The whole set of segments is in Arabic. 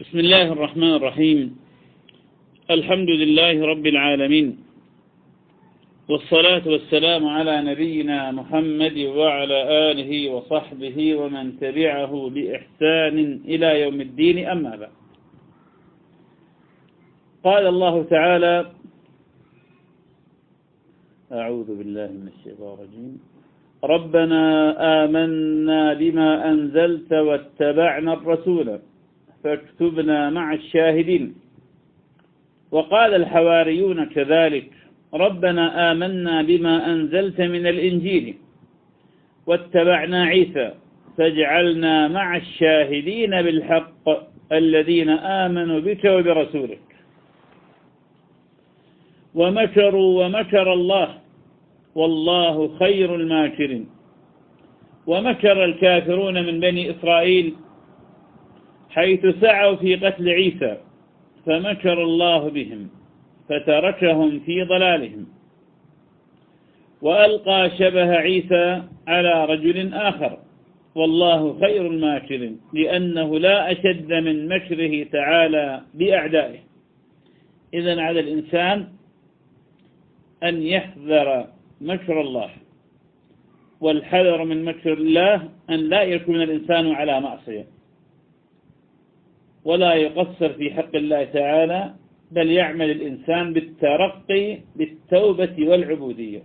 بسم الله الرحمن الرحيم. الحمد لله رب العالمين. والصلاة والسلام على نبينا محمد وعلى آله وصحبه ومن تبعه بإحسان إلى يوم الدين. أما بعد. قال الله تعالى أعوذ بالله من الشيطان الرجيم. ربنا آمنا بما أنزلت واتبعنا الرسول. فاكتبنا مع الشاهدين. وقال الحواريون كذلك ربنا آمنا بما أنزلت من الإنجيل واتبعنا عيسى فاجعلنا مع الشاهدين بالحق الذين آمنوا بك وبرسولك. ومكروا ومكر الله والله خير الماكرين. ومكر الكافرون من بني إسرائيل حيث سعوا في قتل عيسى فمكر الله بهم فتركهم في ضلالهم. وألقى شبه عيسى على رجل آخر والله خير الماكرين لأنه لا أشد من مكره تعالى بأعدائه. إذا على الإنسان أن يحذر مكر الله والحذر من مكر الله أن لا يكون الإنسان على معصية. ولا يقصر في حق الله تعالى بل يعمل الإنسان بالترقي بالتوبة والعبودية.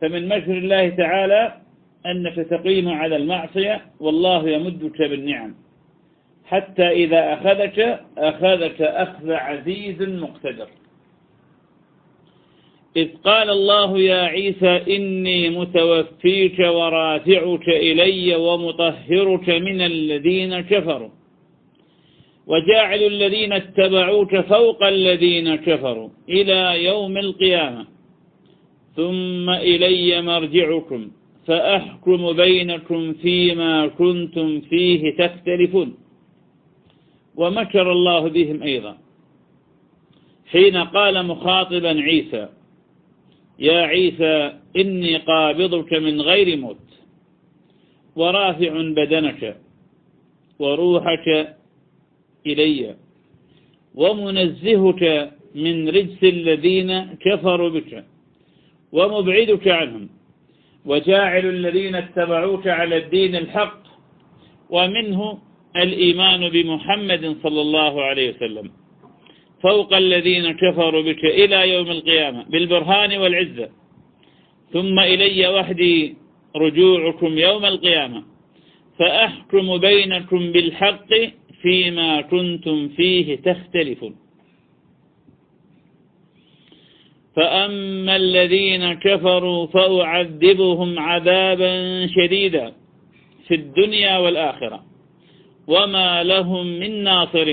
فمن مكر الله تعالى أنك تقيم على المعصية والله يمدك بالنعم. حتى إذا أخذك أخذك أخذ عزيز مقتدر. إذ قال الله يا عيسى إني متوفيك ورافعك إلي ومطهرك من الذين كفروا. وجاعل الذين اتبعوك فوق الذين كفروا إلى يوم القيامة. ثم إلي مرجعكم فأحكم بينكم فيما كنتم فيه تختلفون. ومكر الله بهم أيضا. حين قال مخاطبا عيسى يا عيسى إني قابضك من غير موت ورافع بدنك وروحك إلي. ومنزهك من رجس الذين كفروا بك. ومبعدك عنهم. وجاعل الذين اتبعوك على الدين الحق. ومنه الإيمان بمحمد صلى الله عليه وسلم. فوق الذين كفروا بك إلى يوم القيامة. بالبرهان والعزة. ثم إلي وحدي رجوعكم يوم القيامة. فأحكم بينكم بالحق فيما كنتم فيه تختلفون. فأما الذين كفروا فأعذبهم عذابا شديدا في الدنيا والآخرة وما لهم من ناصر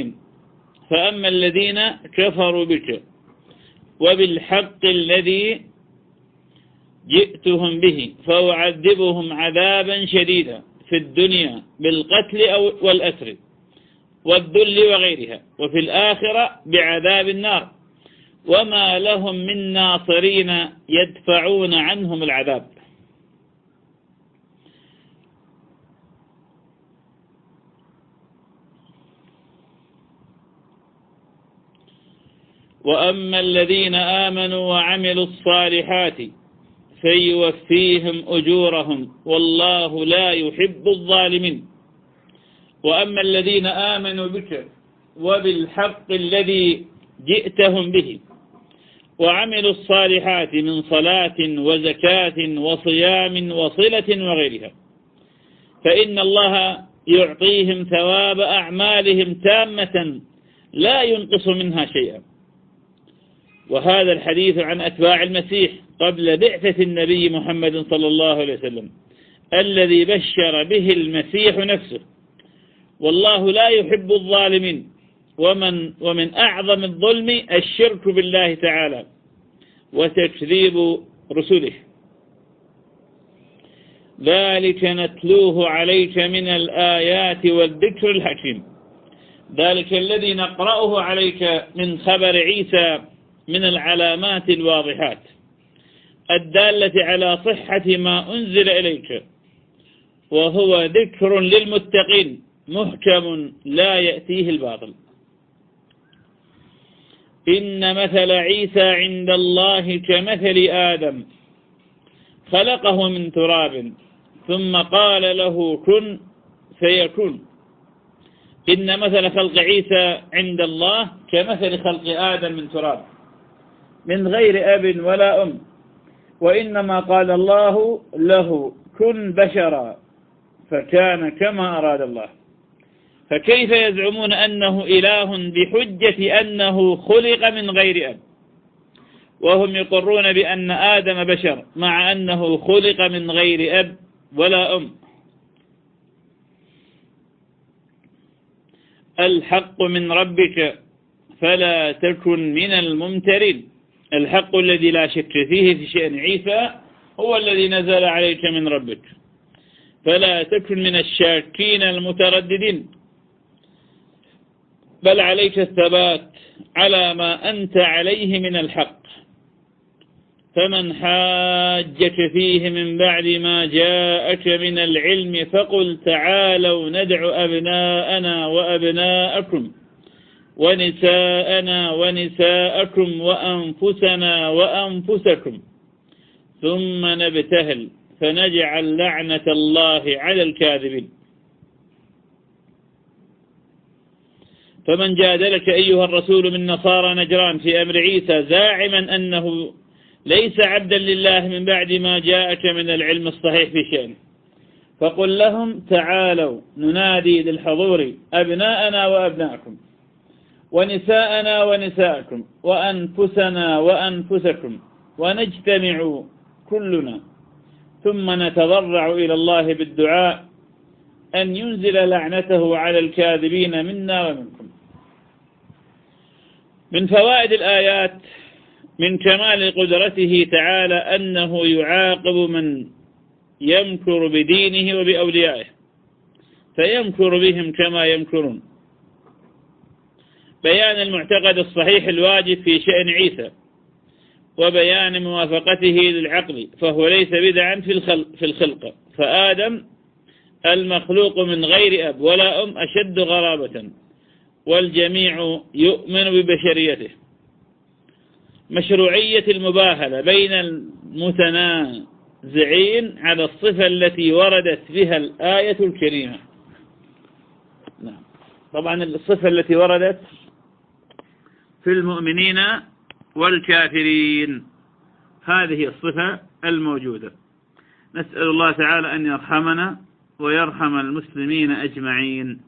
فأما الذين كفروا بك وبالحق الذي جئتهم به فأعذبهم عذابا شديدا في الدنيا بالقتل أو والأسر. والذل وغيرها. وفي الآخرة بعذاب النار. وما لهم من ناصرين يدفعون عنهم العذاب. وأما الذين آمنوا وعملوا الصالحات فيوفيهم أجورهم والله لا يحب الظالمين. وأما الذين آمنوا بك وبالحق الذي جئتهم به وعملوا الصالحات من صلاة وزكاة وصيام وصلة وغيرها فإن الله يعطيهم ثواب أعمالهم تامة لا ينقص منها شيئا. وهذا الحديث عن أتباع المسيح قبل بعثة النبي محمد صلى الله عليه وسلم الذي بشر به المسيح نفسه. والله لا يحب الظالمين. ومن, ومن أعظم الظلم الشرك بالله تعالى وتكذيب رسله. ذلك نتلوه عليك من الآيات والذكر الحكيم. ذلك الذي نقرأه عليك من خبر عيسى من العلامات الواضحات. الدالة على صحة ما أنزل إليك. وهو ذكر للمتقين. محكم لا يأتيه الباطل. إن مثل عيسى عند الله كمثل آدم خلقه من تراب ثم قال له كن فيكون. إن مثل خلق عيسى عند الله كمثل خلق آدم من تراب من غير أب ولا أم. وإنما قال الله له كن بشرا فكان كما أراد الله. فكيف يزعمون أنه إله بحجة أنه خلق من غير أب؟ وهم يقرون بأن آدم بشر مع أنه خلق من غير أب ولا أم. الحق من ربك فلا تكن من الممترين. الحق الذي لا شك فيه في شأن عيسى هو الذي نزل عليك من ربك. فلا تكن من الشاكين المترددين. بل عليك الثبات على ما أنت عليه من الحق. فمن حاجك فيه من بعد ما جاءك من العلم فقل تعالوا ندع أبناءنا وأبناءكم ونساءنا ونساءكم وأنفسنا وأنفسكم. ثم نبتهل فنجعل لعنة الله على الكاذبين. فمن جادلك أيها الرسول من نصارى نجران في أمر عيسى زاعما أنه ليس عبدا لله من بعد ما جاءك من العلم الصحيح في شأنه. فقل لهم تعالوا ننادي للحضور أبناءنا وأبناءكم ونساءنا ونساءكم وأنفسنا وأنفسكم ونجتمع كلنا ثم نتضرع إلى الله بالدعاء أن ينزل لعنته على الكاذبين منا ومنكم. من فوائد الآيات من كمال قدرته تعالى أنه يعاقب من يمكر بدينه وبأوليائه فيمكر بهم كما يمكرون. بيان المعتقد الصحيح الواجب في شأن عيسى وبيان موافقته للعقل فهو ليس بدعا في الخلق, في الخلق. فآدم المخلوق من غير أب ولا أم أشد غرابة. والجميع يؤمن ببشريته. مشروعية المباهلة بين المتنازعين على الصفة التي وردت بها الآية الكريمة. نعم. طبعا الصفة التي وردت في المؤمنين والكافرين. هذه الصفة الموجودة. نسأل الله تعالى أن يرحمنا ويرحم المسلمين أجمعين.